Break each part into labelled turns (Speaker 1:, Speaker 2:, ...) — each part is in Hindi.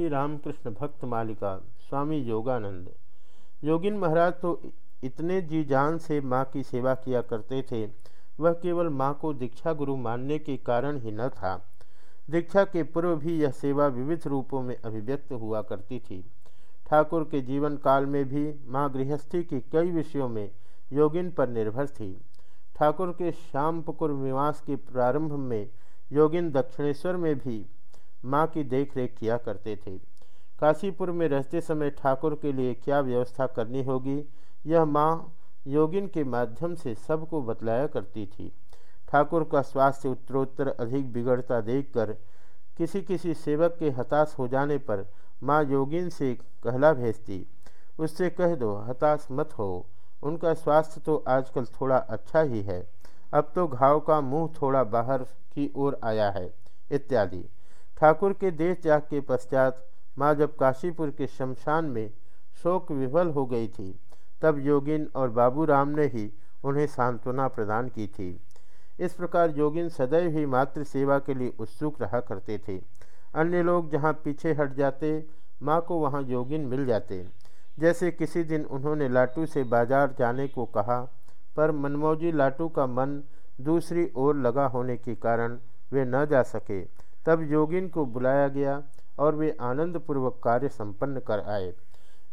Speaker 1: श्री रामकृष्ण भक्त मालिका स्वामी योगानंद। योगिन महाराज तो इतने जी जान से माँ की सेवा किया करते थे, वह केवल माँ को दीक्षा गुरु मानने के कारण ही न था। दीक्षा के पूर्व भी यह सेवा विविध रूपों में अभिव्यक्त हुआ करती थी। ठाकुर के जीवन काल में भी माँ गृहस्थी के कई विषयों में योगिन पर निर्भर थी। ठाकुर के श्याम श्यामपुकुर निवास के प्रारंभ में योगिन दक्षिणेश्वर में भी माँ की देखरेख किया करते थे। काशीपुर में रहते समय ठाकुर के लिए क्या व्यवस्था करनी होगी, यह माँ योगिन के माध्यम से सबको बतलाया करती थी। ठाकुर का स्वास्थ्य उत्तरोत्तर अधिक बिगड़ता देखकर किसी किसी सेवक के हताश हो जाने पर माँ योगिन से कहला भेजती, उससे कह दो, हताश मत हो। उनका स्वास्थ्य तो आजकल थोड़ा अच्छा ही है। अब तो घाव का मुँह थोड़ा बाहर की ओर आया है, इत्यादि। ठाकुर के देह त्याग के पश्चात माँ जब काशीपुर के शमशान में शोक विफल हो गई थी, तब योगिन और बाबू राम ने ही उन्हें सांत्वना प्रदान की थी। इस प्रकार योगिन सदैव ही मातृ सेवा के लिए उत्सुक रहा करते थे। अन्य लोग जहाँ पीछे हट जाते, माँ को वहाँ योगिन मिल जाते। जैसे किसी दिन उन्होंने लाटू से बाज़ार जाने को कहा, पर मनमौजी लाटू का मन दूसरी ओर लगा होने के कारण वे न जा सके। तब योगिन को बुलाया गया और वे आनंदपूर्वक कार्य संपन्न कर आए।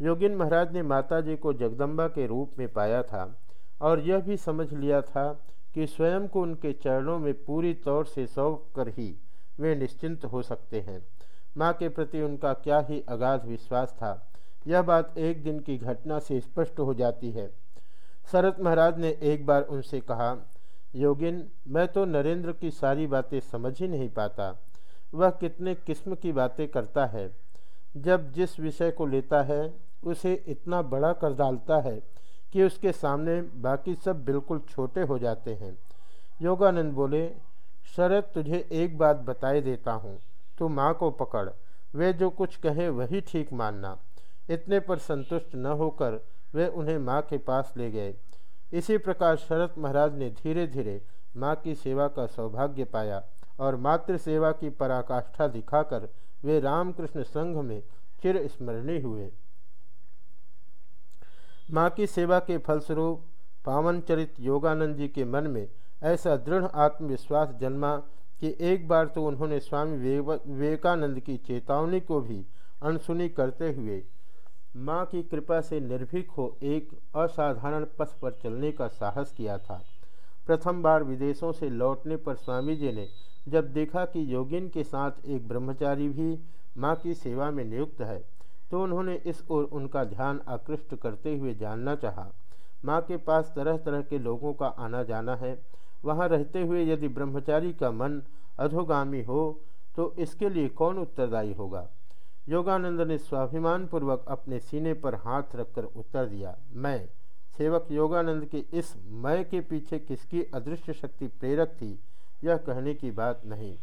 Speaker 1: योगिन महाराज ने माता जी को जगदम्बा के रूप में पाया था और यह भी समझ लिया था कि स्वयं को उनके चरणों में पूरी तौर से सौंप कर ही वे निश्चिंत हो सकते हैं। माँ के प्रति उनका क्या ही अगाध विश्वास था। यह बात एक दिन की घटना से स्पष्ट हो जाती है। शरत महाराज ने एक बार उनसे कहा, योगिन, मैं तो नरेंद्र की सारी बातें समझ ही नहीं पाता। वह कितने किस्म की बातें करता है। जब जिस विषय को लेता है, उसे इतना बड़ा कर डालता है कि उसके सामने बाकी सब बिल्कुल छोटे हो जाते हैं। योगानंद बोले शरद तुझे एक बात बताए देता हूँ। तू माँ को पकड़। वे जो कुछ कहे वही ठीक मानना। इतने पर संतुष्ट न होकर वे उन्हें माँ के पास ले गए। इसी प्रकार शरद महाराज ने धीरे धीरे माँ की सेवा का सौभाग्य पाया। और मातृ सेवा की पराकाष्ठा दिखाकर वे रामकृष्ण संघ में चिर स्मरणीय हुए। माँ की सेवा के फलस्वरूप पावन चरित योगानंद जी के मन में ऐसा दृढ़ आत्मविश्वास जन्मा कि एक बार तो उन्होंने स्वामी विवेकानंद की चेतावनी को भी अनसुनी करते हुए माँ की कृपा से निर्भीक हो एक असाधारण पथ पर चलने का साहस किया था। प्रथम बार विदेशों से लौटने पर स्वामी जी ने जब देखा कि योगिन के साथ एक ब्रह्मचारी भी माँ की सेवा में नियुक्त है तो उन्होंने इस ओर उनका ध्यान आकृष्ट करते हुए जानना चाहा। माँ के पास तरह तरह के लोगों का आना जाना है। वहाँ रहते हुए यदि ब्रह्मचारी का मन अधोगामी हो तो इसके लिए कौन उत्तरदायी होगा? योगानंद ने स्वाभिमान पूर्वक अपने सीने पर हाथ रखकर उत्तर दिया, मैं, सेवक योगानंद के इस मैं के पीछे किसकी अदृश्य शक्ति प्रेरक थी? यह कहने की बात नहीं।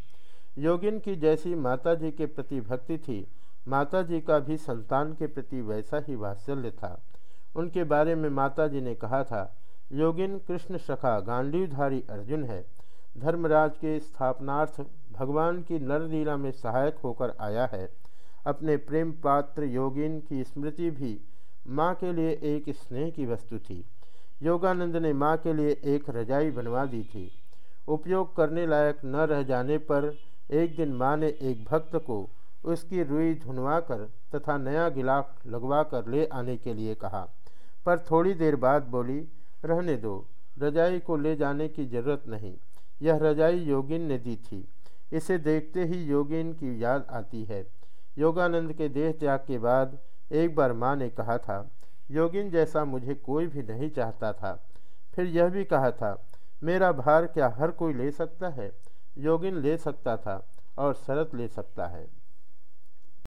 Speaker 1: योगिन की जैसी माता जी के प्रति भक्ति थी माता जी का भी संतान के प्रति वैसा ही वात्सल्य था। उनके बारे में माता जी ने कहा था, योगिन कृष्ण सखा गांडीवधारी अर्जुन है। धर्मराज के स्थापनार्थ भगवान की नरलीला में सहायक होकर आया है। अपने प्रेम पात्र योगिन की स्मृति भी माँ के लिए एक स्नेह की वस्तु थी। योगानंद ने माँ के लिए एक रजाई बनवा दी थी। उपयोग करने लायक न रह जाने पर एक दिन माँ ने एक भक्त को उसकी रुई धुनवा कर तथा नया गिलाफ लगवा कर ले आने के लिए कहा। पर थोड़ी देर बाद बोली, रहने दो, रजाई को ले जाने की ज़रूरत नहीं। यह रजाई योगिन ने दी थी। इसे देखते ही योगिन की याद आती है। योगानंद के देह त्याग के बाद एक बार माँ ने कहा था, योगिन जैसा मुझे कोई भी नहीं चाहता था। फिर यह भी कहा था मेरा भार क्या हर कोई ले सकता है? योगिन ले सकता था और शरत ले सकता है।